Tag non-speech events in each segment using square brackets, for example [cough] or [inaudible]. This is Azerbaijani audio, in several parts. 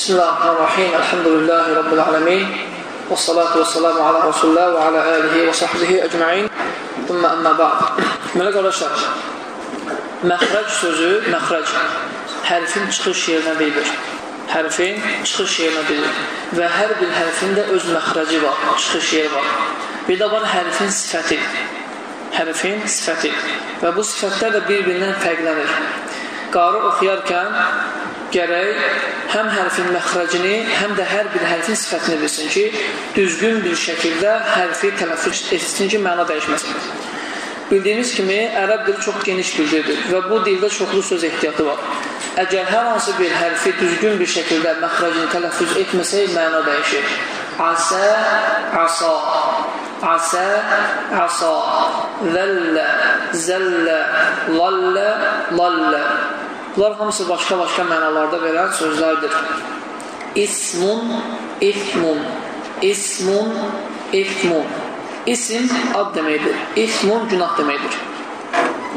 Bismillahirrahmanirrahim. Elhamdülillahi Rabbil alemin. Və salatu və salamu ala Rasulullah və ala alihi və sahbihi əcma'in. Thumma amma ba'd. Deməli qardaşlar, məxrəc sözü, məxrəc hərfin çıxış yerinə deyilir. Hərfin çıxış yerinə deyilir. Və hər bir hərfin də öz məxrəci var, çıxış yeri var. Bir də var hərfin sifəti. Hərfin sifəti. Və bu sifətlər də bir-birindən fərqlənir. Qarı oxuyarkən gərək həm hərfin məxrəcini, həm də hər bir hərfin sifətini bilsin ki, düzgün bir şəkildə hərfi tələffüz etsin ki, məna dəyişməsin. Bildiyiniz kimi, ərəb dili çox geniş bir dildir və bu dildə çoxlu söz ehtiyatı var. Əgər hər hansı bir hərfi düzgün bir şəkildə məxrəcini tələffüz etməsək, məna dəyişir. Asə, asa, asə, asa, zəllə, zəllə, lallə, lallə. Bunlar hamısı başqa-başqa mənalarda verən sözlərdir. İsmun, ifmun, ismun, ifmun. İsim ad deməkdir. İsmun günah deməkdir.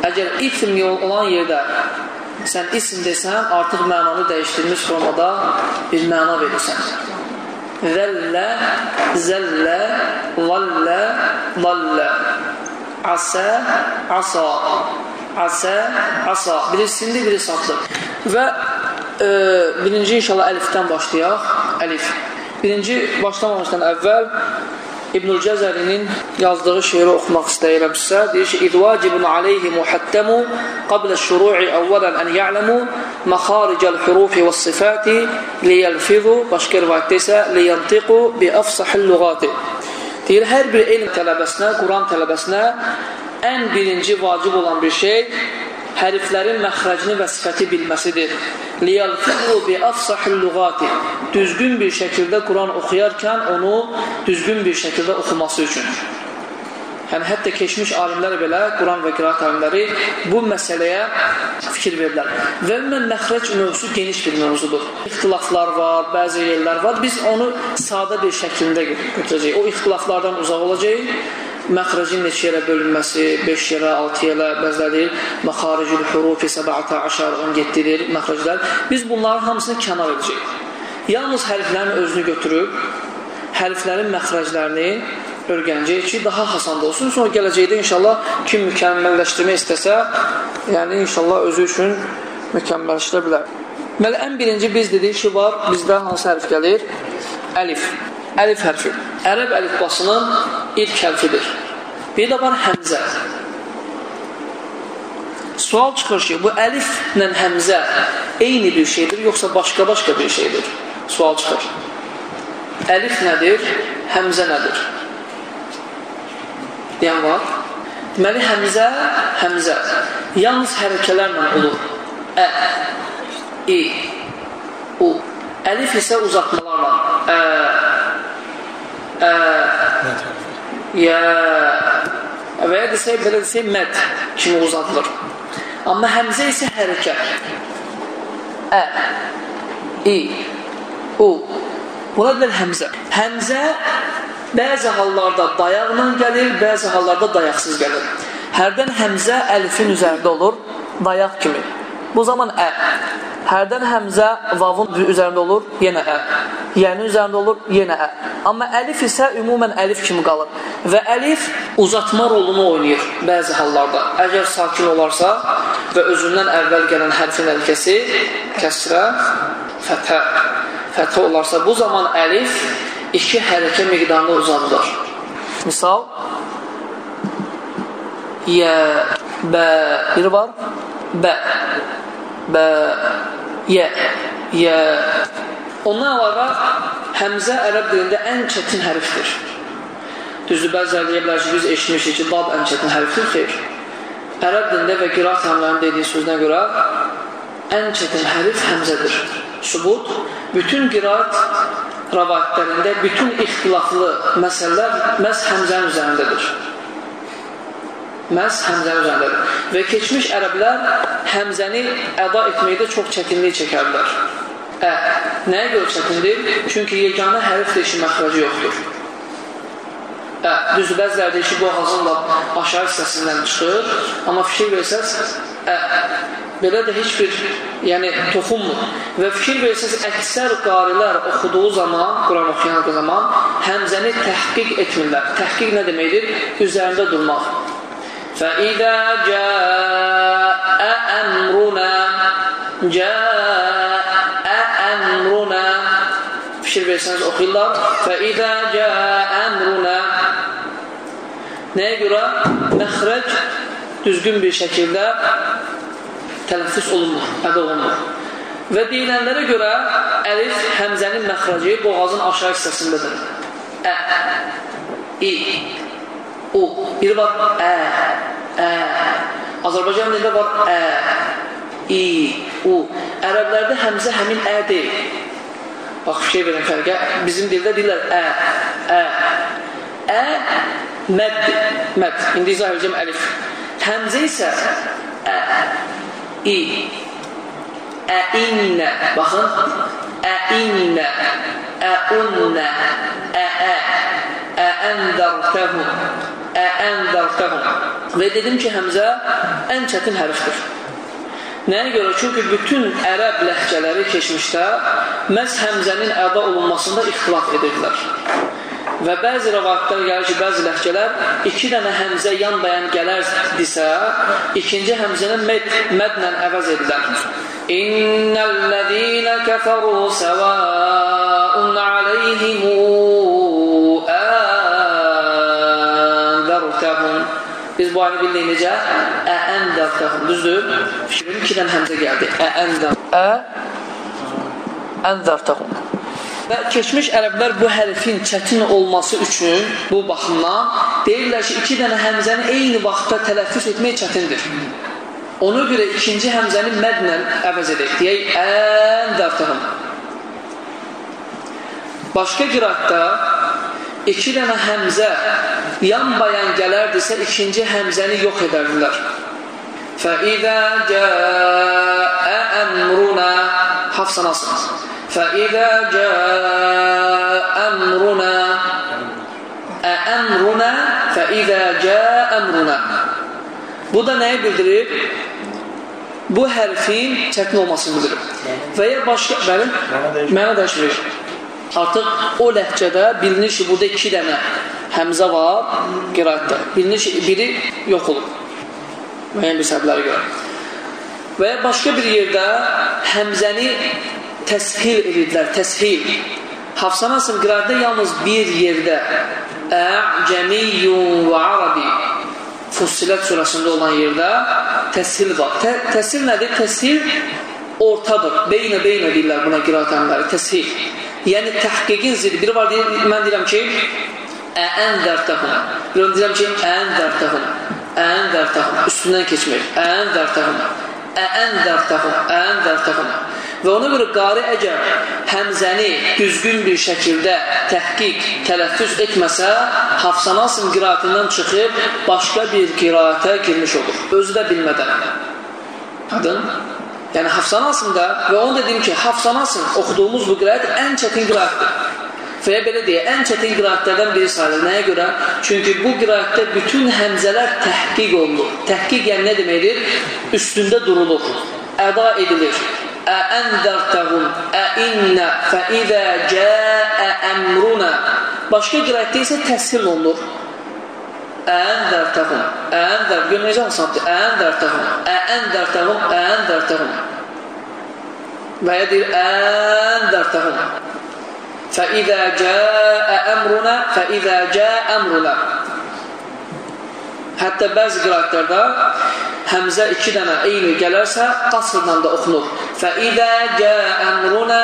Əgər ism olan yerdə sən isim desən, artıq mənanı dəyişdirmiş formada bir məna verirsən. Zəllə, zəllə, vallə, vallə. Asə, asa. Asə, asa. Biri sindi, biri satdı. Və e, birinci inşallah əlifdən başlayaq. Əlif. Birinci başlamamışdan əvvəl İbnül Cəzərinin yazdığı şeiri oxumaq istəyirəm sizə. Deyir ki, İdvacibun aleyhi muhattəmu qablə şuru'i əvvələn ən ya'ləmu məxaricəl hurufi və sifati liyəlfizu, başqa rivayətdə isə liyantiqu bi əfsahil lüğati. Deyir, hər bir elm tələbəsinə, Quran tələbəsinə ən birinci vacib olan bir şey hərflərin məxrəcini və sifəti bilməsidir. Liyalfiqu bi afsahil lugati. Düzgün bir şəkildə Quran oxuyarkən onu düzgün bir şəkildə oxuması üçün. Yəni hətta keçmiş alimlər belə, Quran və qiraat alimləri bu məsələyə fikir verirlər. Və ümumən məxrəc mövzusu geniş bir mövzudur. İxtilaflar var, bəzi yerlər var. Biz onu sadə bir şəkildə götürəcəyik. O ixtilaflardan uzaq olacağıq məxrəcin neçə yerə bölünməsi, 5 yerə, 6 yerə, deyir, məxaricül hurufi 17, 17-dir məxrəclər. Biz bunların hamısını kənar edəcəyik. Yalnız hərflərin özünü götürüb, hərflərin məxrəclərini öyrənəcəyik ki, daha hasanda olsun. Sonra gələcəkdə inşallah kim mükəmməlləşdirmək istəsə, yəni inşallah özü üçün mükəmməlləşdirə bilər. Deməli, ən birinci biz dedik ki, var, bizdə hansı hərf gəlir? Əlif. Əlif hərfi. Ərəb əlifbasının ilk hərfidir. Bir də var həmzə. Sual çıxır ki, bu əliflə həmzə eyni bir şeydir, yoxsa başqa-başqa bir şeydir? Sual çıxır. Əlif nədir? Həmzə nədir? Deyən var. Deməli, həmzə, həmzə. Yalnız hərəkələrlə olur. Ə, i, u. Əlif isə uzatmalarla. Ə, ə, yə, və ya desək, belə desək, məd kimi uzadılır. Amma həmzə isə hərəkət. Ə, i, u. Buna deyilir həmzə. Həmzə bəzi hallarda dayaqla gəlir, bəzi hallarda dayaqsız gəlir. Hərdən həmzə əlifin üzərində olur, dayaq kimi. Bu zaman ə. Hərdən həmzə vavun üzərində olur, yenə ə. Yəni üzərində olur, yenə ə. Amma əlif isə ümumən əlif kimi qalır. Və əlif uzatma rolunu oynayır bəzi hallarda. Əgər sakin olarsa və özündən əvvəl gələn hərfin əlkəsi kəsrə, fəthə, fəthə olarsa, bu zaman əlif iki hərəkə miqdarında uzadılır. Misal, yə, bə, biri var, bə, bə, yə, yə. Ondan əlavə, həmzə ərəb dilində ən çətin hərfdir. Düzdür, bəzilər deyə bilər ki, biz eşitmişik ki, dad ən çətin hərfdir, xeyr. Ərəb dilində və qiraat həmlərin dediyi sözünə görə ən çətin hərf həmzədir. Subut, bütün qiraat rəvayətlərində bütün ixtilaflı məsələlər məhz həmzənin üzərindədir. Məhz həmzənin üzərindədir. Və keçmiş ərəblər həmzəni əda etməkdə çox çətinlik çəkərlər. Ə, nəyə görə çətindir? Çünki yeganə hərfdir ki, məxrəci yoxdur. Ə, düzdür, bəziləri deyir ki, boğazın aşağı hissəsindən çıxır, amma fikir versəz, ə, belə də heç bir yəni, toxunmur. Və fikir verirsiniz, əksər qarilər oxuduğu zaman, Quran oxuyan zaman həmzəni təhqiq etmirlər. Təhqiq nə deməkdir? Üzərində durmaq. فَإِذَا جَاءَ أَمْرُنَا جَاءَ أَمْرُنَا Fikir versəniz oxuyurlar. فَإِذَا جَاءَ أَمْرُنَا Nəyə görə? Məxrəc düzgün bir şəkildə tələffüs olunmur, ədə olunmur. Və deyilənlərə görə əlif həmzənin məxrəci boğazın aşağı hissəsindədir. Ə, i, u. Biri var ə, ə. Azərbaycan dilində var ə, i, u. Ərəblərdə həmzə həmin ə deyil. Bax, şey verin fərqə. Bizim dildə deyirlər ə, ə. Ə, mədd, mədd. İndi izah edəcəm əlif. Həmzə isə ə, i, əinnə, baxın, əinnə, əunnə, əə, əəndərtəhum, əəndərtəhum. Və dedim ki, həmzə ən çətin hərfdir. Nəyə görə? Çünki bütün ərəb ləhcələri keçmişdə məhz həmzənin əda olunmasında ixtilaf edirdilər. Və bəzi rəvayətlər gəlir ki, bəzi ləhcələr iki dənə həmzə yan bəyan gələrdisə, ikinci həmzəni med, mədlə əvəz edilər. İnnəl-ləzīnə kəfəru səvəun aleyhimu Biz bu ayını bildik necə? Əəndərtəhum. Düzdür? Fikrin iki dənə həmzə gəldi. Əəndər. Ə, əndərtəhum. Və keçmiş ərəblər bu hərfin çətin olması üçün bu baxımdan deyirlər ki, iki dənə həmzəni eyni vaxtda tələffüz etmək çətindir. Ona görə ikinci həmzəni mədlə əvəz edək. Deyək, ən dərtəhəm. Başqa qiraatda iki dənə həmzə yan bayan gələrdisə ikinci həmzəni yox edərdilər. Fəizə cəəə əmruna Hafsa nasıl? Fəizə cəəə əmruna əmruna fəizə cəəə əmruna Bu da nəyi bildirir? Bu hərfin çətin olmasını bildirir. Və ya başqa, bəli, mənə dəyişmir. Artıq o ləhcədə bilinir ki, burada iki dənə həmzə var qiraətdə. Bilinir ki, biri yox olur. Müəyyən bir səbəblərə görə. Və ya başqa bir yerdə həmzəni təshil edirdilər, təshil. Hafsa Nasım qirarda yalnız bir yerdə Ə'cəmiyyun və Arabi Fussilət surasında olan yerdə təshil var. Tə təshil nədir? Təshil ortadır. Beynə beynə deyirlər buna qiraatənləri. Təshil. Yəni təhqiqin zidi. Biri var deyir, mən deyirəm ki, ən dərtəhum. Biri deyirəm ki, ən dərtəhum. Ən dərtəhum. Üstündən keçmək. Ən dərtəhum. Ən dərtəhum. Ən dərtəhum. Və ona görə qari əgər həmzəni düzgün bir şəkildə təhqiq, tələffüz etməsə, Hafsanasın qiraatından çıxıb başqa bir qiraətə girmiş olur. Özü də bilmədən. Adın? Yəni Hafsanasında və onu dedim ki, Hafsanasın oxuduğumuz bu qiraət ən çətin qiraətdir. Və ya belə deyə, ən çətin qiraətlərdən biri sayılır. Nəyə görə? Çünki bu qiraətdə bütün həmzələr təhqiq olunur. Təhqiq yəni nə deməkdir? Üstündə durulur, əda edilir. Əəndərtəhum əinnə fəidə cəə əmruna Başqa qirayətdə isə təhsil olunur. Əəndərtəhum Əəndər, gör necə asandır? Əəndərtəhum Əəndərtəhum Əəndərtəhum Və ya deyir Əəndərtəhum Fəidə cəə əmruna Fəidə cəə əmruna Hətta bəzi qiraətlərdə həmzə iki dənə eyni gələrsə, qasrla da oxunur. Fəidə cə əmruna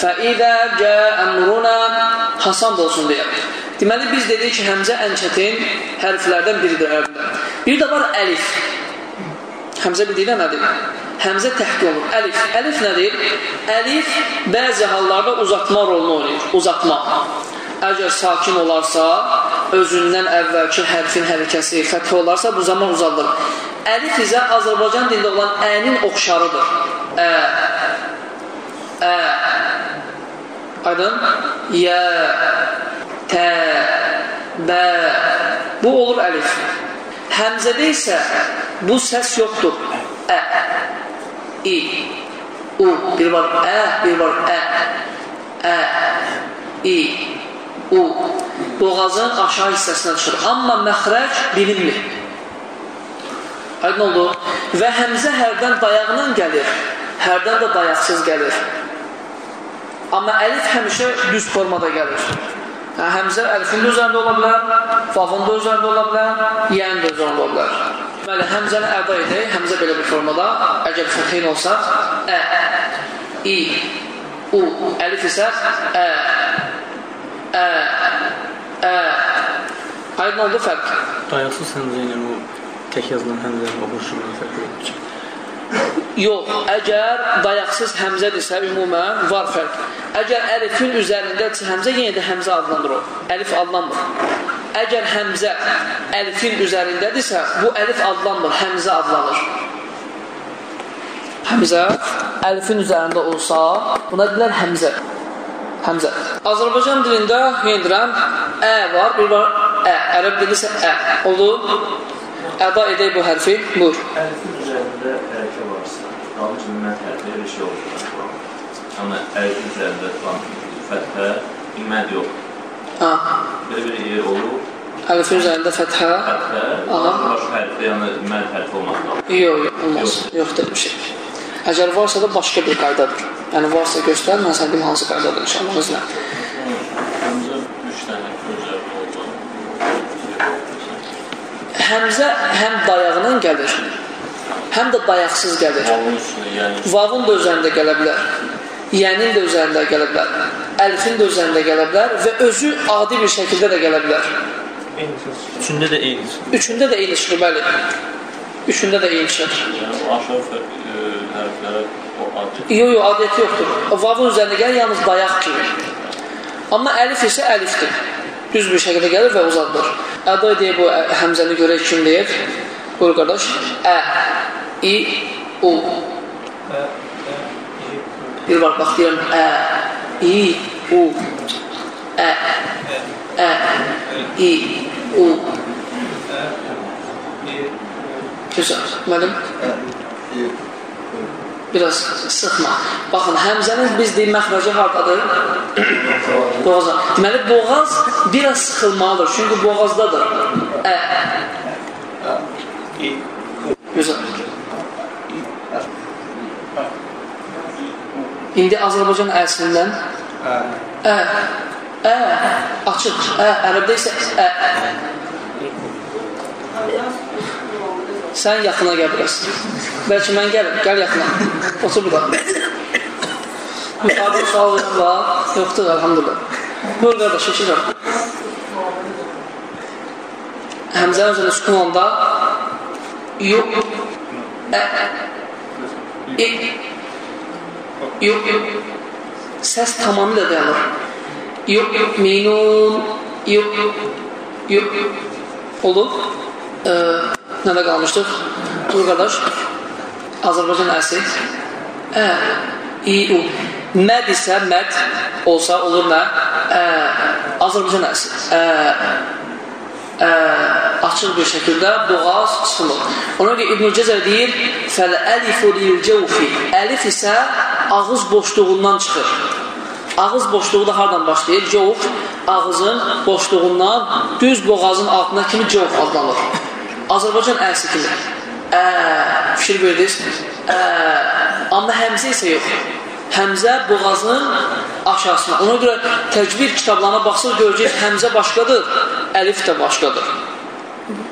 Fəidə cə əmruna Hasan da olsun deyə. Deməli, biz dedik ki, həmzə ən çətin hərflərdən biridir ərəbdə. Bir də var əlif. Həmzə bildikdə nədir? Həmzə təhqi olur. Əlif. Əlif nədir? Əlif bəzi hallarda uzatma rolunu oynayır. Uzatma. Əgər sakin olarsa, özündən əvvəlki hərfin hərəkəsi fəth olarsa, bu zaman uzadılır. Əlif isə Azərbaycan dilində olan ənin oxşarıdır. Ə, ə, aydın? Yə, tə, bə, bu olur əlif. Həmzədə isə bu səs yoxdur. Ə, i, u, bir var ə, bir var ə, ə, i, u. Boğazın aşağı hissəsinə çıxır. Amma məxrəc bilinmir. Aydın oldu. Və həmzə hərdən dayaqla gəlir, hərdən də dayaqsız gəlir. Amma əlif həmişə düz formada gəlir. Hə, həmzə əlifin də üzərində ola bilər, fafın da üzərində ola bilər, yənin də üzərində ola bilər. Deməli, həmzəni əda edək, həmzə belə bir formada, əgər fəthin olsa, ə, i, u, əlif isə ə, ə, ə, aydın oldu fərq. Dayaqsız həmzə ilə o tək yazılan həmzənin oxuşundan fərqli olacaq. Yox, əgər dayaqsız həmzədirsə, ümumən var fərq. Əgər əlifin üzərindədirsə həmzə, yenə də həmzə adlanır o. Əlif adlanmır. Əgər həmzə əlifin üzərindədirsə, bu əlif adlanmır, həmzə adlanır. Həmzə əlifin üzərində olsa, buna deyilər həmzə. Həmzə. Azərbaycan dilində yenə deyirəm, ə var, bir var ə. Ərəb dilində isə ə. Oldu. Əda edək bu hərfi. Buyur. Əlifin üzərində qalın kimi mən hərfi bir şey olur. Amma əlifin üzərində tutan fəthə, iməd yox. Ha. Belə bir yer olur. Əlifin üzərində fəthə. Fəthə, Aha. baş hərfi, yəni məd hərfi olmaq lazım. Yox, yox, olmaz. Yox dedim şey. Əgər varsa da başqa bir qaydadır. Yəni varsa göstər, mən sənə deyim hansı qaydadır inşallah özünə. Həmzə həm dayağından gəlir, həm də dayaqsız gəlir. Yəni Vavun da özərində gələ bilər. Yənin də özərində gələ bilər. Əlifin də özərində gələ bilər və özü adi bir şəkildə də gələ bilər. Üçündə də eyni. Üçündə də eyni çıxır, bəli. Üçündə də eyni çıxır. yəni o aşağı e, hərflərə o artıq Yox, yox, adəti yoxdur. Vavun üzərində gəlir yalnız dayaq kimi. Amma əlif isə əlifdir. Düz bir şəkildə gəlir və uzadılır. Əda deyək bu ə, həmzəni görək kim deyir. Buyur qardaş. Ə, i, u. Var, bax deyirəm. Ə, i, u. Ə, ə, i, u. Gözəl. Mənim biraz sıxma. Baxın, həmzənin biz deyil məxrəcə hardadır? [coughs] Boğaza. Deməli, boğaz biraz sıxılmalıdır, çünki boğazdadır. Ə. Gözəl. İndi Azərbaycan əlsindən ə, ə, açıq, ə, ərəbdə isə ə. Sən yaxına gəl biraz. Bəlkə mən gəlim, gəl yaxına. Otur burada. Yuxarıda sual verən var. Yoxdur, elhamdülillah. Buyur qardaş, eşirəm. Həmzənin üzərində sükun olanda yox, ə, e, yox, yox. Səs tamamilə dayanır. Yox, yox, minun, yox, yox, yox, yox. Oldu? Ee, Nədə qalmışdıq? Dur qardaş. Azərbaycan əsi. Ə, i, u. Məd isə məd olsa olur nə? Ə, Azərbaycan əsi. Ə, ə, açıq bir şəkildə boğaz çıxılır. Ona görə İbn-i Cəzər deyir, Fəl-əlifu lil-cəvfi. Əlif isə ağız boşluğundan çıxır. Ağız boşluğu da hardan başlayır? Cəvf ağızın boşluğundan düz boğazın altına kimi cəvf adlanır. Azərbaycan əlsi kimi. Ə, fikir verdiniz? Ə, amma həmzə isə yox. Həmzə boğazın aşağısına. Ona görə təcvid kitablarına baxsaq görəcək həmzə başqadır, əlif də başqadır.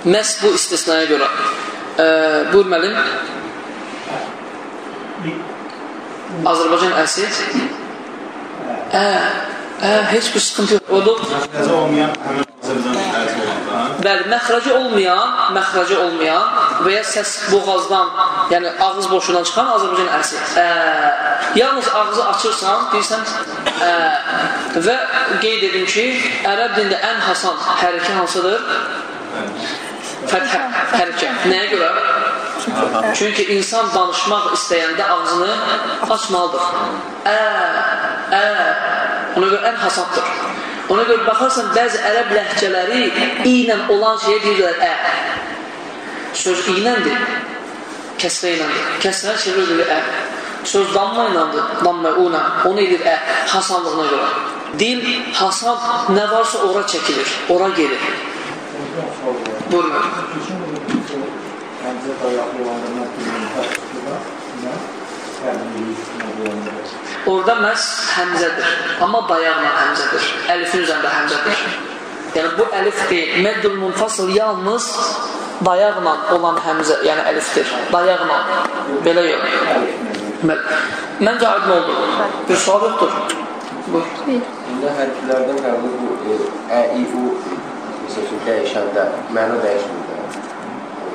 Məhz bu istisnaya görə. Ə, buyur müəllim. Azərbaycan əlsi. Ə, ə, heç bir sıxıntı yox. Odur. Məxrəcə olmayan həmin Bəli, məxrəcə olmayan, məxrəcə olmayan və ya səs boğazdan, yəni ağız boşluğundan çıxan Azərbaycan ərsi. Ə, yalnız ağzı açırsan, deyirsən, ə, və qeyd edim ki, ərəb dilində ən hasan hərəkə hansıdır? Fəthə hərəkə. Nəyə görə? Çünki insan danışmaq istəyəndə ağzını açmalıdır. Ə, ə, ona görə ən hasandır. Ona görə baxarsan, bəzi ərəb ləhcələri ilə olan şeyə deyirlər ə. Söz iləndir. kəsrə iləndir. Kəsrə çevrilir ə. Söz damma iləndir, damma una, onu edir ə, hasanlığına görə. Dil, hasan nə varsa ora çəkilir, ora gelir. Buyurun. Həmzə dayaqlı olanda mətninin təşkili var. Nə? Təbliğ Orada məhz həmzədir. Amma dayaqla həmzədir. Əlifin üzərində həmzədir. Yəni bu əlif deyil. Məddül munfasıl yalnız dayaqla olan həmzə, yəni əlifdir. Dayaqla. Belə yox. Bəli. Məncə aydın oldu. Bir sual yoxdur. Buyur. İndi hərflərdən qəbul bu e, ə, i, u məsəl üçün dəyişəndə məna dəyişmir də.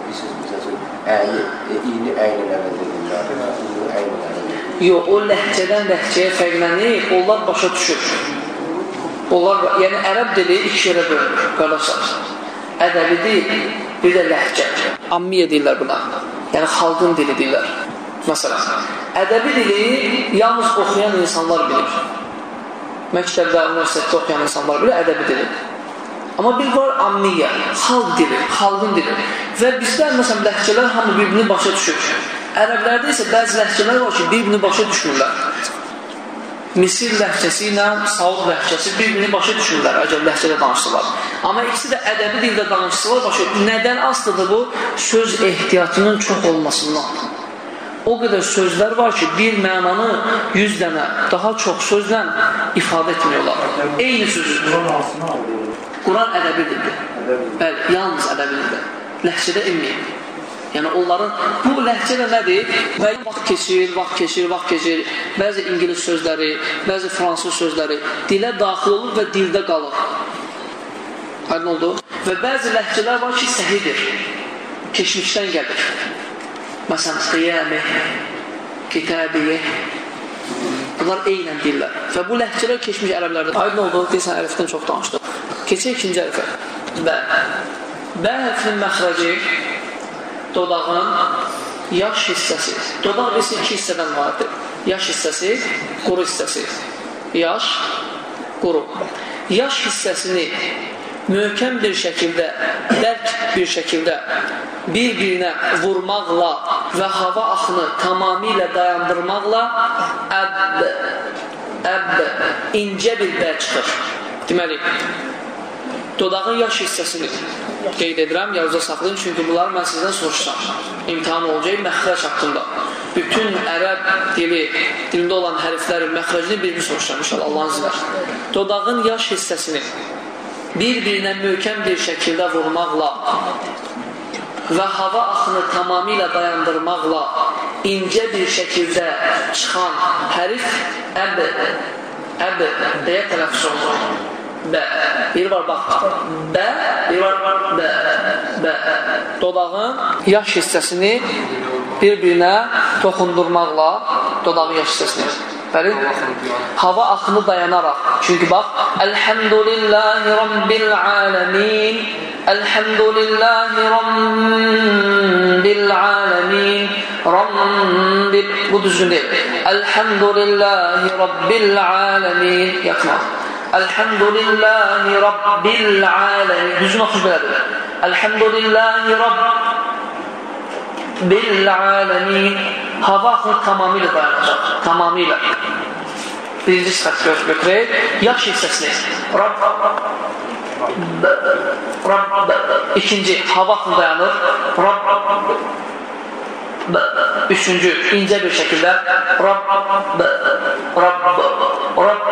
Bilirsiniz, məsəl üçün əyi, e, i-ni əylə əvəz edirlər, u-nu əylə əvəz edirlər. Yox, o ləhcədən ləhcəyə fərqlənir, onlar başa düşür. Onlar, yəni ərəb dili iki yerə bölünür, qardaşlar. Ədəbi dil, bir də ləhcə. Ammiyə deyirlər buna. Yəni xalqın dili deyirlər. Məsələn, ədəbi dili yalnız oxuyan insanlar bilir. Məktəbdə, universitetdə oxuyan insanlar bilir ədəbi dili. Amma bir var ammiyə, xalq dili, xalqın dili. Və bizdə məsələn ləhcələr hamı bir-birini başa düşür. Ərəblərdə isə bəzi ləhcələr var ki, bir-birini başa düşmürlər. Misir ləhcəsi ilə Saud ləhcəsi bir-birini başa düşürlər əgər ləhcədə danışsalar. Amma ikisi də ədəbi dildə danışsalar başa Nədən asılıdır bu? Söz ehtiyatının çox olmasından. O qədər sözlər var ki, bir mənanı 100 dənə daha çox sözlə ifadə etmiyorlar. Eyni sözü. Quran ədəbi dildir. Bəli, yalnız ədəbi dildir. Ləhcədə inməyib. Yəni onların bu ləhcə də nədir? Və vaxt keçir, vaxt keçir, vaxt keçir. Bəzi ingilis sözləri, bəzi fransız sözləri dilə daxil olur və dildə qalır. Aydın oldu? Və bəzi ləhcələr var ki, səhidir. Keçmişdən gəlir. Məsələn, qiyəmi, kitabiyə. Bunlar eynən deyirlər. Və bu ləhcələr keçmiş ərəblərdə. Aydın oldu, deyirsən, ərəfdən çox danışdıq. Keçək ikinci ərəfə. Bə. Bə hərfinin məxrəci dodağın yaş hissəsi. Dodaq bilsin iki hissədən vardır. Yaş hissəsi, quru hissəsi. Yaş, quru. Yaş hissəsini möhkəm bir şəkildə, dərk bir şəkildə bir-birinə vurmaqla və hava axını tamamilə dayandırmaqla əbb, əbb, incə bir bə çıxır. Deməli, dodağın yaş hissəsini qeyd edirəm, yazıda saxlayın, çünki bunları mən sizdən soruşsam. İmtihan olacaq məxrəc haqqında. Bütün ərəb dili, dilində olan hərflərin məxrəcini bir-bir soruşsam, inşallah Allahın iznilə. Dodağın yaş hissəsini bir-birinə möhkəm bir şəkildə vurmaqla və hava axını tamamilə dayandırmaqla incə bir şəkildə çıxan hərif əb, əb deyə tələffüz olunur. Bə. Bir var bax. Bə, bir var bə. Bə. Dodağın yaş hissəsini bir-birinə toxundurmaqla dodağın yaş hissəsini Bəli, hava axını dayanaraq. Çünki bax, Elhamdülillahi Rabbil aləmin, Elhamdülillahi Rabbil aləmin, Rabbil, bu düzgün deyil. Elhamdülillahi Rabbil aləmin, yaxma. Elhamdülillahi Rabbil aləmin, düzgün oxuş belədir. Elhamdülillahi Rabbil aləmin, hava axını tamamilə dayanacaq, tamamilə. Birinci sifət götürək, yaş hissəsini. Rab, Rab, ikinci, hava axını dayanır. Rab, üçüncü, incə bir şəkildə. Rab, Rab, Rab,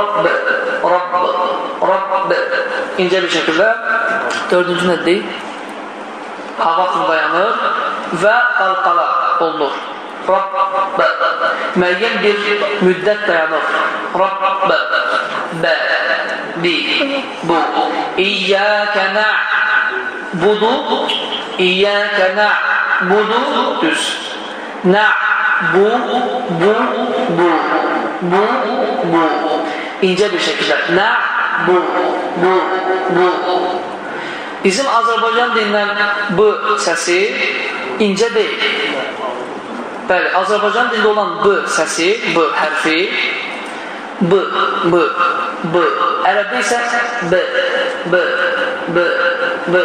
Rab, Rab, incə bir şəkildə. Dördüncü nədir? Hava axını dayanır və qalqala olunur. Rabb müəyyən bir müddət dayanır. Rabb bə bi bu İyyəkə na'budu İyyəkə na'budu düz na bu bu bu bu bu incə bir şəkildə na bu bu bu Bizim Azərbaycan dilindən bu səsi incə deyil. Bəli, Azərbaycan dilində olan B səsi, B hərfi, B, B, B. Ərəbdə isə B, B, B, B,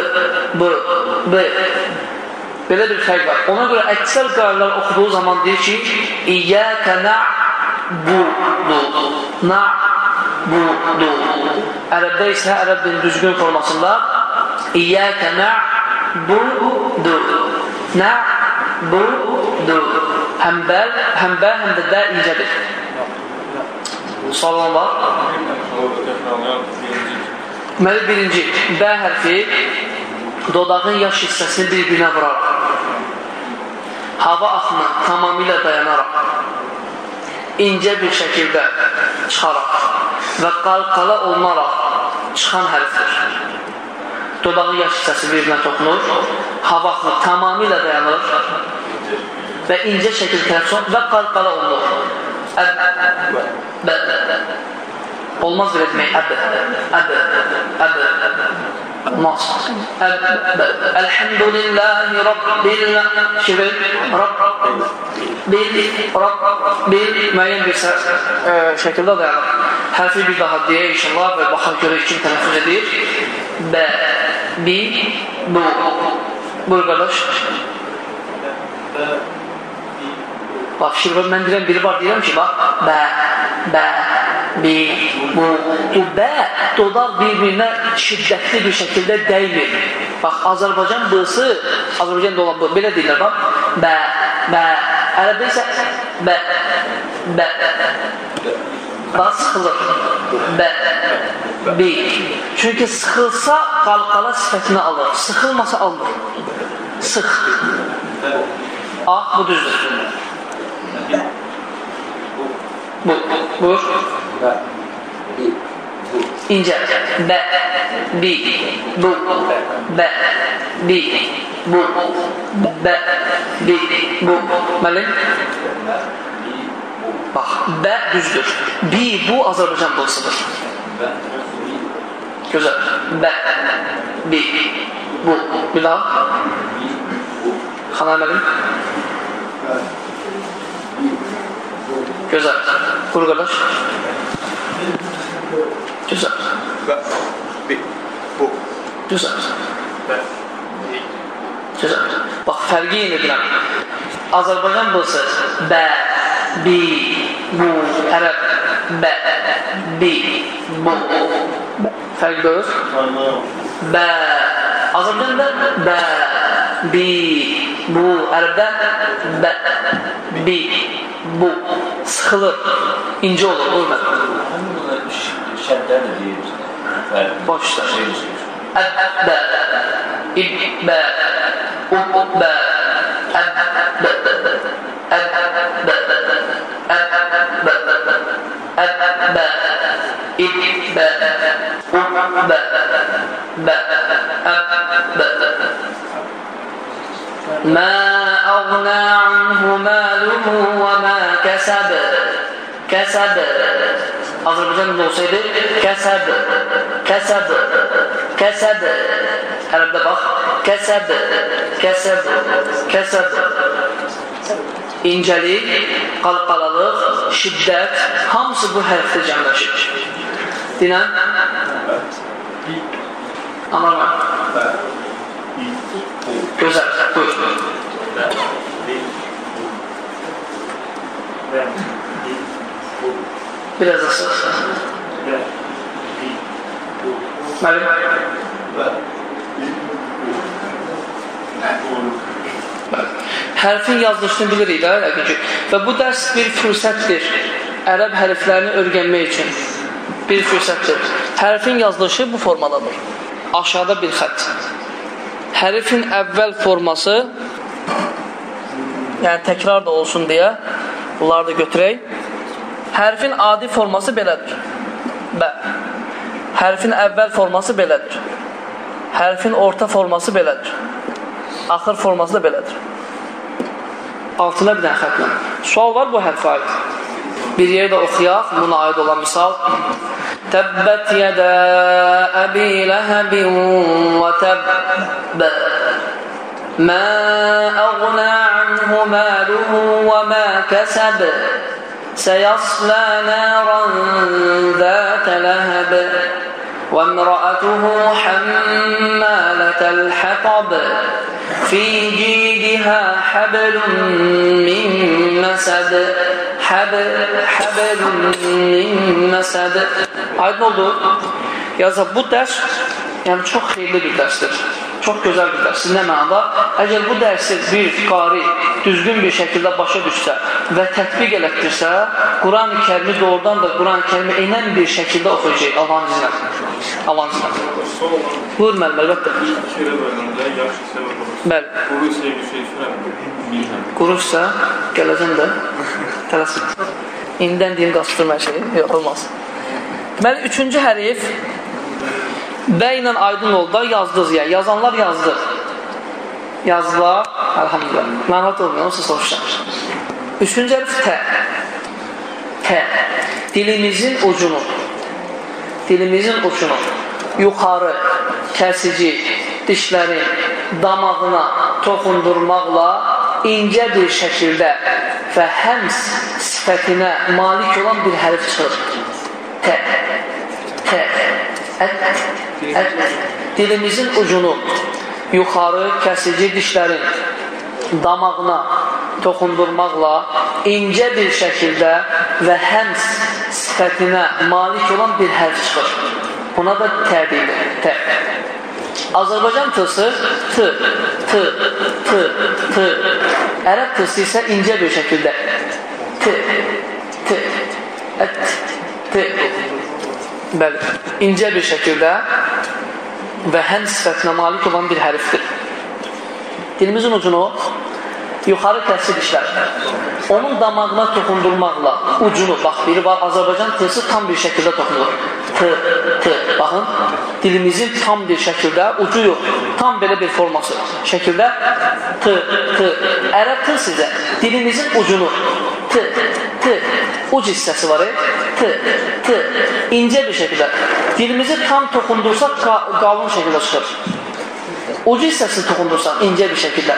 B, B. Belə bir fərq var. Ona görə əksər qarilər oxuduğu zaman deyir ki, İyyəkə na'budu. Na'budu. Ərəbdə isə ərəb dilin düzgün formasında İyyəkə na'budu. Na'budu. Həmbəl, həmbə, həmdə də incədir. Sualın var. Deməli, birinci, bə hərfi dodağın yaş hissəsini bir-birinə vuraraq, hava axını tamamilə dayanaraq, incə bir şəkildə çıxaraq və qalqala olunaraq çıxan hərfdir. Dodağın yaş hissəsi bir-birinə toxunur, hava axını tamamilə dayanır və incə şəkildə tələffüz və qalqala olunur. Əb, bə, Olmaz belə demək, əb, əb, əb, olmaz. Əb, Elhamdülillahi Rabbil, şibir, Rabb, bil, Rabb, bil, müəyyən bir ə, şəkildə dayanır. Hərfi bir daha deyə inşallah və baxaq görək kim tələffüz edir. Bə, bi, bu. Buyur qardaş. Bax, şirvə mən deyirəm, biri var deyirəm ki, bax, bə, bə, bi, bu, bu bə, dodaq bir-birinə şiddətli bir şəkildə dəymir. Bax, Azərbaycan bısı, Azərbaycan dolan bı, belə deyirlər, bax, bə, bə, ərəbdə isə bə, bə, bax, sıxılır, bə, bi. Çünki sıxılsa qalqala sifətini alır, sıxılmasa almır. Sıx. Ah, bu düzdür. Bu, buyur. Bə, bi, bu. İncə. Bə, bi, bu, bə, bi, bu, bə, bi, bu. Müəllim? Bax, bə düzdür. Bi, bu Azərbaycan bılsıdır. Gözəl. Bə, bi, bu. Bir daha. Xanay müəllim? Gözəl. Quru qardaş. Gözəl. Gözəl. Gözəl. Bax, fərqi yenə deyirəm. Azərbaycan bılsı bə, bi, bu, ərəb, bə, bi, bu. Fərq görür? Bə, Azərbaycanda bə, bi, bu, ərəbdə bə, bi, bu. Sıxılır, incə olur, buyurma. Həmin buna şəddlər də deyir. Fərqli. Boş işlər. Şey şey. Əbbə, İbbə, Ubbə, Əbbə, Əbbə, أغنى عنه ماله وما كسب كسب Azərbaycan dilində olsaydı kəsəb, kəsəb, kəsəb Ərəbdə bax, kəsəb, kəsəb, kəsəb İncəlik, qalqalalıq, şiddət hamısı bu hərfdə cəmləşir. Dinən? Anlamam. Gözəl, buyur. Biraz da söz. Müəllim? Hərfin yazılışını bilirik də, yəqin ki. Və bu dərs bir fürsətdir. Ərəb hərflərini öyrənmək üçün bir fürsətdir. Hərfin yazılışı bu formadadır. Aşağıda bir xətt. Hərfin əvvəl forması yəni təkrar da olsun deyə bunları da götürək. Hərfin adi forması belədir. Bə. Hərfin əvvəl forması belədir. Hərfin orta forması belədir. Axır forması da belədir. Altına bir dənə xətlə. Sual var bu hərfə aid. Bir yerdə oxuyaq, buna aid olan misal. Təbbət yədə əbi ləhəbin və təbb. ما أغنى عنه ماله وما كسب سيصلى نارا ذات لهب وامرأته حمالة الحطب في جيدها حبل من مسد حبل, حبل من مسد Aydın oldu. Yaza bu ders yani çok heybeli bir. Çox gözəl bir dərs. Nə mənada? Əgər bu dərsi bir qari düzgün bir şəkildə başa düşsə və tətbiq elətdirsə, Quran-ı kərimi doğrudan da Quran-ı kərimi eynən bir şəkildə oxuyacaq Allahın izinə. Allahın izinə. Buyur müəllim, əlbəttə. Bəli. Qurursa, gələcəm də tələsin. İndən deyim, qastırma şeyi, yox, olmaz. Deməli, üçüncü hərif bə ilə aydın oldu, yazdınız yəni. Yazanlar yazdı. Yazdılar, əlhamdülillah. Mənhat olmuyor, onsuz soruşacağım. Üçüncü hərif tə. Tə. Dilimizin ucunu, dilimizin ucunu yuxarı, kəsici, dişlərin damağına toxundurmaqla incə bir şəkildə və həms sifətinə malik olan bir hərif çıxır. Tə, tə, ət. Dilimizin ucunu yuxarı kəsici dişlərin damağına toxundurmaqla incə bir şəkildə və həms sifətinə malik olan bir hərf çıxır. Buna da tə deyilir. Tə. Azərbaycan tısı t, t, t, t. Ərəb tısı isə incə bir şəkildə t, t, ət, t. Bəli, incə bir şəkildə və həm sifətinə malik olan bir hərfdir. Dilimizin ucunu yuxarı kəsir işlər. Onun damağına toxundurmaqla ucunu, bax, biri var, Azərbaycan tırsı tam bir şəkildə toxunur. T, t, baxın, dilimizin tam bir şəkildə, ucu yox, tam belə bir forması şəkildə t, t, ərəb tır sizə dilimizin ucunu t, t, uc hissəsi var, t, t, incə bir şəkildə. Dilimizi tam toxundursaq qalın şəkildə çıxır. Ucu hissəsini toxundursan incə bir şəkildə.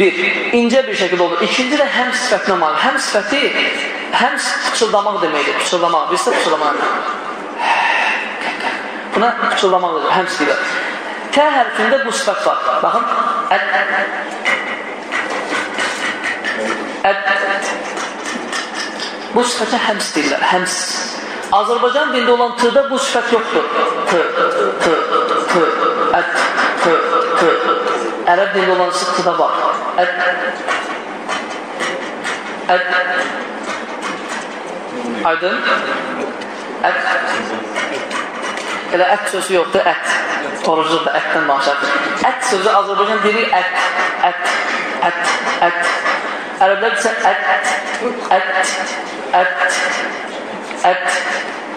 Bir, incə bir şəkildə olur. İkinci də həm sifətinə malik. Həm sifəti, həm pıçıldamaq deməkdir. Pıçıldamaq. Bizdə pıçıldamaq. Buna pıçıldamaq dedir. Həm sifətlə. T hərfində bu sifət var. Baxın. Əd. Əd. Bu sifətə həms deyirlər. Həms. Azərbaycan dilində olan t-da bu sifət yoxdur. T, t, t, ət, t, t. Ərəb dilində olan t-da var. Ət, ət. Aydın? Ət. Elə ət sözü yoxdur, ət. Da ətdən danışaq. Ət sözü Azərbaycan dili ət, ət, ət, ət. Ərəblər isə ət, ət, ət, ət.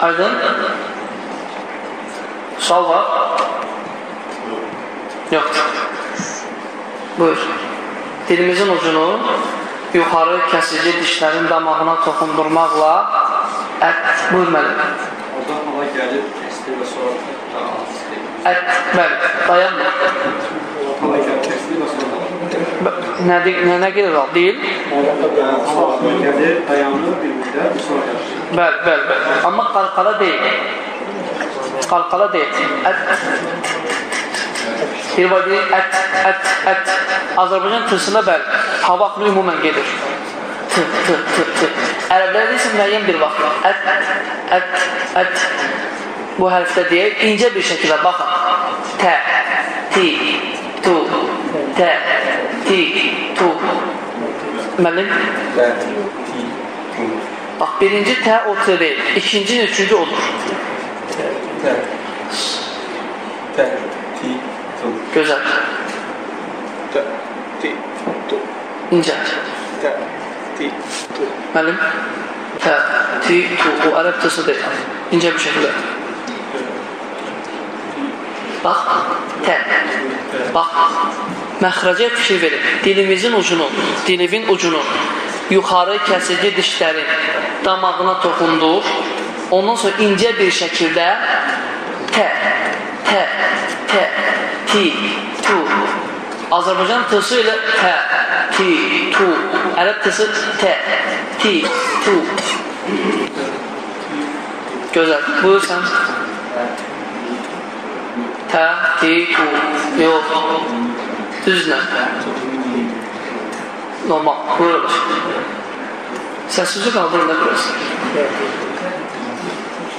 Aydın? Sual var? Yox. Buyur. Dilimizin ucunu yuxarı kəsici dişlərin damağına toxundurmaqla ət, buyur mənim. Oradan hala gəlib, və sonra bəli, dayanma. Nə, nə, nə gedir al? Deyil? Dayanır bir müddət, sonra. Bəli, bəli, bəli. Amma qalqala deyil. Qalqala deyil. Ət. Bir var deyil, ət, ət, ət. Azərbaycan tılsında bəli, hava axını ümumən gedir. T, t, t, t. Ərəblərdə isə müəyyən bir vaxt. Ət, ət, ət. Bu hərfdə deyək, incə bir şəkildə baxın. Tə, ti, tu, tə, ti, tu. Müəllim? Bax, birinci tə o tə deyil, ikinci, üçüncü olur. Tə. Tə. Ti. Tu. Gözəl. Tə. Ti. Tu. İncə. Tə. Ti. Tu. Müəllim? Tə, ti, tu, o ərəb təsi deyil. İncə bir şəkildə. Bax, tə. Bax, məxrəcə fikir verin. Dilimizin ucunu, dilivin ucunu yuxarı kəsici dişlərin damağına toxundur. Ondan sonra incə bir şəkildə tə, tə, tə, ti, tu. Azərbaycan tısı ilə tə, ti, tu. Ərəb tısı tə, ti, tu. Gözəl. Buyur sən. Tə, ti, tu. Yox. Düzlə. Normal. Buyurulur. Səssizlik qaldırın da biraz.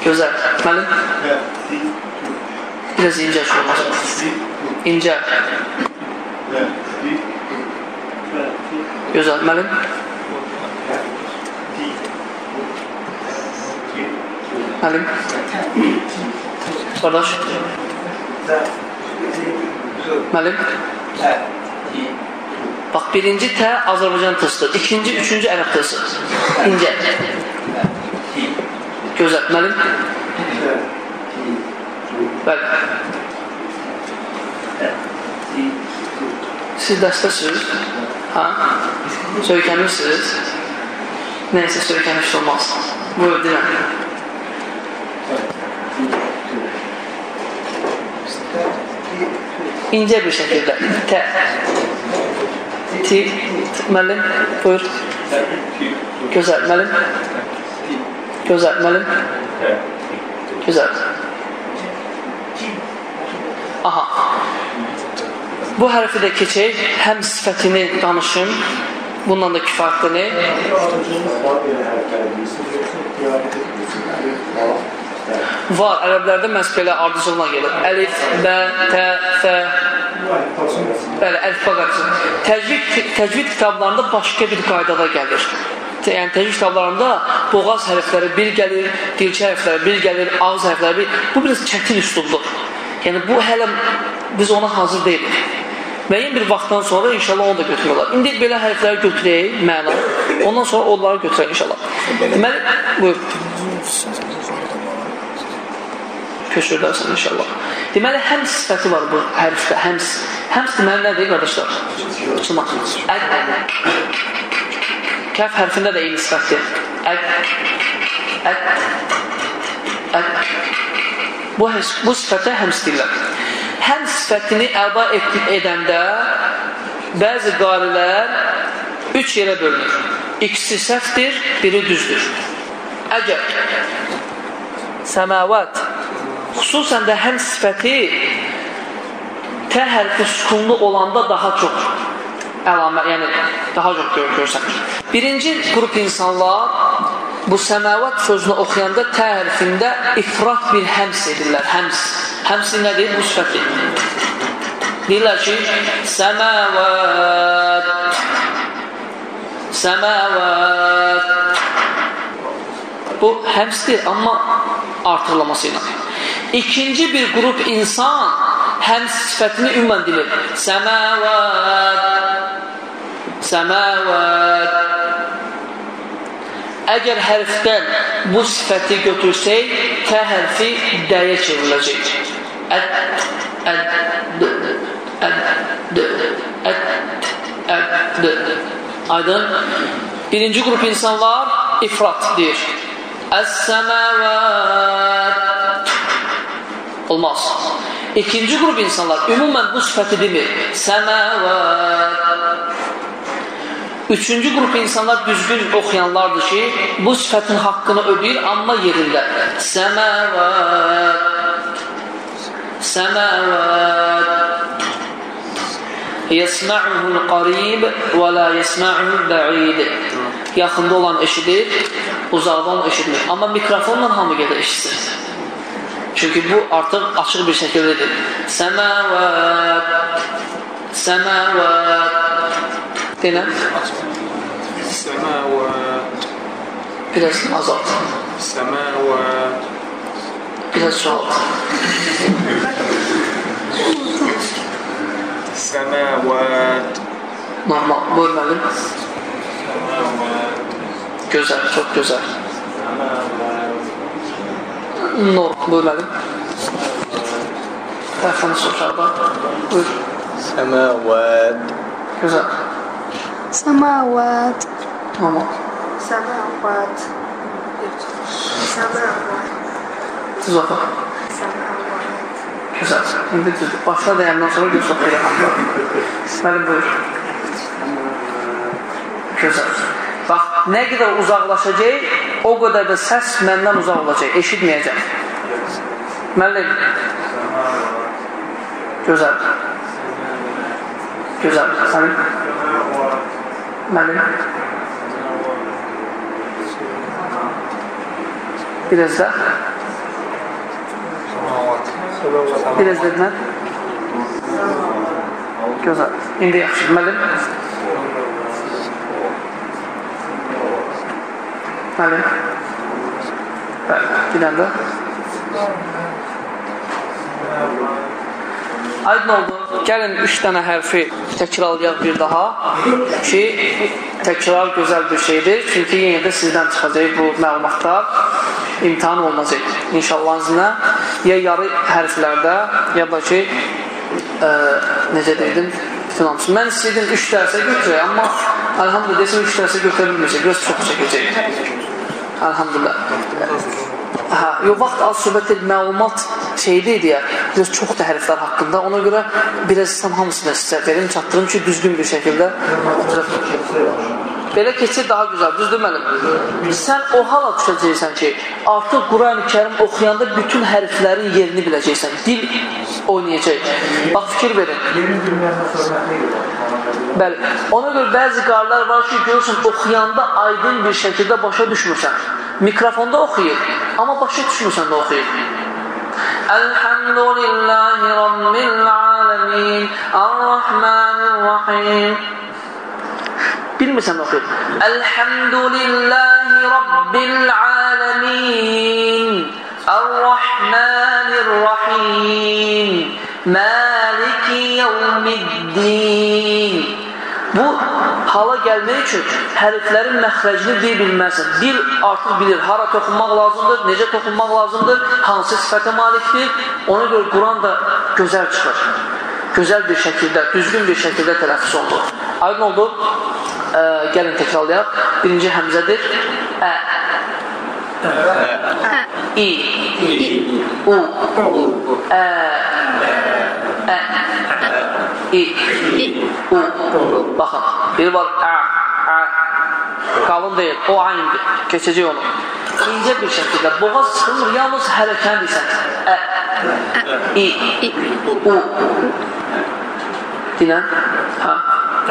Gözəl. Müəllim? Biraz incə şu olmaz. İncə. Gözəl. Müəllim? Müəllim? Qardaş? Müəllim? Bax, birinci tə Azərbaycan tısıdır. İkinci, üçüncü ərəb təsi. İncə. Gözəl. Müəllim? Bəli. Siz dəstəsiniz? Ha? Söykənirsiniz? Neysə söykəniş olmaz. Buyur, deyirəm. İncə bir şəkildə. Tə. Ti. Müəllim, buyur. Gözəl, müəllim. Gözəl, müəllim. Gözəl. Aha. Bu hərfi də keçək, həm sifətini danışım, bundan da kifayətdir. Var, ərəblərdə məhz belə ardıcılıqla gelir. Əlif, bə, tə, fə, bəli, əlifba qaydası. Təcvid, təcvid kitablarında başqa bir qaydada gəlir. Yəni, təcvid kitablarında boğaz hərfləri bir gəlir, dilçə hərfləri bir gəlir, ağız hərfləri bir. Bu biraz çətin üslubdur. Yəni, bu hələ biz ona hazır deyilik. Müəyyən bir vaxtdan sonra inşallah onu da götürmək olar. İndi belə hərfləri götürək, məna. Ondan sonra onları götürək inşallah. Deməli, buyur köçürlərsən inşallah. Deməli, həm sifəti var bu hərfdə, həms. Həms deməli nədir, qardaşlar? Açılmaq. Əd. Kəf hərfində də eyni sifətdir. Əd. Əd. Əd. Bu, bu sifətə həms deyirlər. Həm sifətini əda et edəndə bəzi qarilər üç yerə bölünür. İkisi səhvdir, biri düzdür. Əgər səməvat xüsusən də həm sifəti tə hərfi sükunlu olanda daha çox əlamə, yəni daha çox gör görsənir. Birinci qrup insanlar bu səməvat sözünü oxuyanda tə hərfində ifrat bir həms edirlər, həms. Həms nədir? Bu sifəti. Deyirlər ki, səməvat səməvat bu həmsdir, amma artırlaması ilə. İkinci bir qrup insan həm sifətini ümumən dilir. Səməvət Səməvət Əgər hərfdən bu sifəti götürsək, tə hərfi dəyə çevriləcək. Əd, əd, d, əd, d, əd, əd, d. Aydın? Birinci qrup insanlar ifrat deyir. Əs-səməvət Olmaz. İkinci grup insanlar ümumən bu sifəti demir. Səməvət. Üçüncü grup insanlar düzgün oxuyanlardır ki, bu sifətin haqqını ödəyir, amma yerində. Səməvət. Səməvət. Yəsmə'uhul qarib və la yəsmə'uhul bə'id. Yaxında olan eşidir, uzaqdan eşitmir. Amma mikrofonla hamı gedir eşitsin. Çünki bu artıq açıq bir şəkildedir. Səməvət Səməvət Deyiləm. Səməvət Biraz azalt. Səməvət Biraz çoğalt. Səməvət Normal. Buyur müəllim. Gözəl, çox النور بقول بعدين بتاع 15 4 قول. سماوات. كذا. سماوات. ماما. سماوات. سماوات. تزوطة سماوات. حساس انت تتباشا دي عمنا صغير يوصف إلى حمد Mənim buyur. Gözəl. Bax, nə qədər uzaqlaşacaq, o qədər də səs məndən uzaq olacaq, eşitməyəcək. Müəllim. Gözəl. Gözəl. Sənin? Mənim? Biraz da. Biraz nə? Gözəl. İndi yaxşı. Müəllim? Müəllim? Bəli. Dinəndə? Aydın oldu. Gəlin üç dənə hərfi təkrarlayaq bir daha ki, təkrar gözəl bir şeydir. Çünki yenə də sizdən çıxacaq bu məlumatlar imtihan olunacaq. İnşallah izinlə ya yarı hərflərdə, ya da ki, ə, necə deyildim, bütün hamısı. Mən istəyirdim üç dərsə götürək, amma əlhamdülillah desəm üç dərsə götürə bilməyəcək, göz çox çəkəcək. Əlhamdülillah. Hə, yox, vaxt az söhbət edil, məlumat şeydir deyə, biraz çox da hərflər haqqında. Ona görə biraz İslam hamısını sizə verim, çatdırım ki, düzgün bir şəkildə Belə keçir daha gözəl, düzdür müəllim? Sən o hala düşəcəksən ki, artıq Quran-ı Kərim oxuyanda bütün hərflərin yerini biləcəksən. Dil oynayacaq. Bax, fikir verin. Bəli. Ona görə bəzi qarlar var ki, görürsən, oxuyanda aydın bir şəkildə başa düşmürsən. Mikrofonda oxuyur, amma başa düşmürsən də oxuyur. Elhamdülillahi Rabbil alemin Ar-Rahmanir-Rahim Bilmirsən oxuyur. Elhamdülillahi Rabbil alemin Ar-Rahmanir-Rahim Maliki yevmiddin Bu hala gəlmək üçün hərflərin məxrəcini bir bilməlisən. Dil artıq bilir, hara toxunmaq lazımdır, necə toxunmaq lazımdır, hansı sifətə malikdir. Ona görə Quran da gözəl çıxır. Gözəl bir şəkildə, düzgün bir şəkildə tələffüz olunur. Aydın oldu? Ə, gəlin təkrarlayaq. Birinci həmzədir. Ə. İ. U. Ə. Ə. İ. U. Baxın. Biri var. Ə. Ə. Qalın deyil. O aynıdır. Keçəcək onu. İncə bir şəkildə. Boğaz çıxılmır. Yalnız hərəkən deyirsən. Ə. İ. U. Dinən. Ha.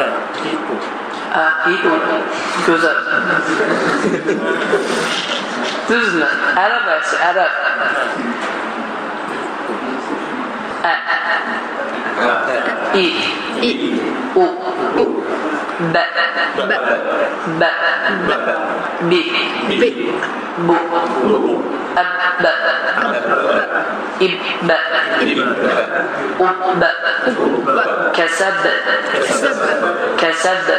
Ə. İ. U. Gözəl. Düzdür. Ərəb əsi. Ərəb. İ. İ. U. U. Bə. Bə. Bə. Bi. Bi. Bu. Əbbə. İbbə. Ubbə. Kəsəbbə. Kəsəbbə.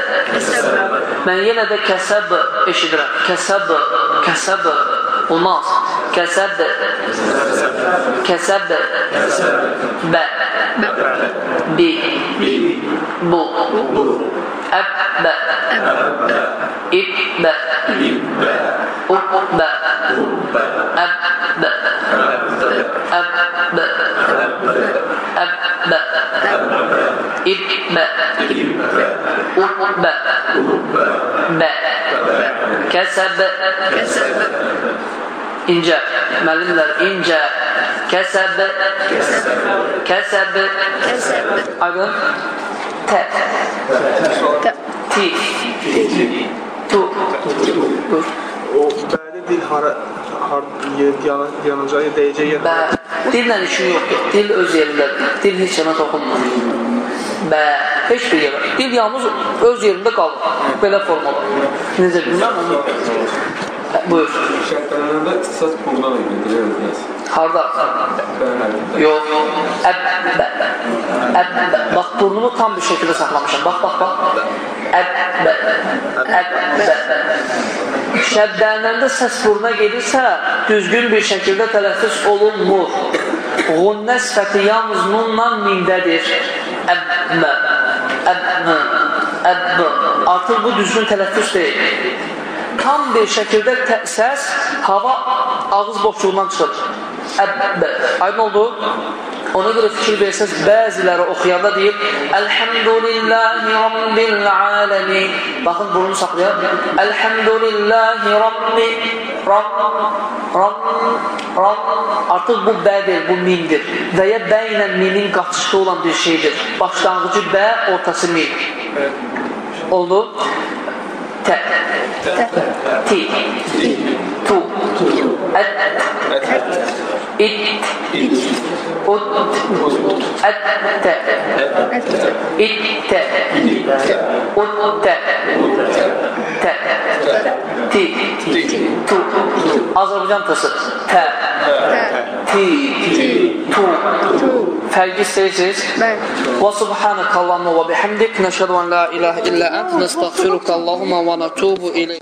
Mən yenə də kəsəb eşidirəm. Kəsəb. Kəsəb. Olmaz. Kəsəb. Kəsəb. Bə. B B bu. Bu. Abba. Abba. Ibba. Ibba. Ubba. Ubba. Abba. Abba. Abba. Abba. Ibba. Ubba. Ba kasab. Kasab. İncə. Müəllimlər incə. Kəsəb. Kəsəb. Aydın? Tə. Ti. Tu. O bəli dil hara yanacağı deyəcək yer. Dillə işin yoxdur. Dil öz yerindədir. Dil heç yana toxunmur. Bə. Heç bir yerə. Dil yalnız öz yerində qalır. Belə formalı. Necə bilməm onu. Buyur. Şərtlənəndə ixtisas bundan edilir. Harda? Yox. Əb, bə, əb, bə. Bax, burnumu tam bir şəkildə saxlamışam. Bax, bax, bax. Əb, bə, əb, bə. Şəddələnəndə səs buruna gedirsə, düzgün bir şəkildə tələffüz olunmur. Qunnə sifəti yalnız nunla mindədir. Əbbə, əbbə, əbbə. Artıq bu düzgün tələffüz deyil. Tam bir şəkildə səs hava ağız boşluğundan çıxır. Əbbə. Aydın oldu? Ona görə fikir versəz, bəziləri oxuyanda deyir, Elhamdülillahi Rabbil aləmin. Baxın, burnu saxlayaq. Elhamdülillahi Rabbi, Rabb, Rabb, Rabb. Artıq bu bədir, bu mindir. Və ya bə ilə minin qaçışda olan bir şeydir. Başlanğıcı bə, ortası min. Oldu? Tə. Ti. Tu. Ət. İt. Ut. Əttə. İttə. Uttə. Tə. Ti. Tu. Azərbaycan tası. Tə. Ti. Tu. Fərqi istəyirsiniz? Və subhanəkə Allahumma və bihamdik. Nəşədu ən la ilahə illə ənt. Nəstəğfiruka Allahumma və nətubu iləyik.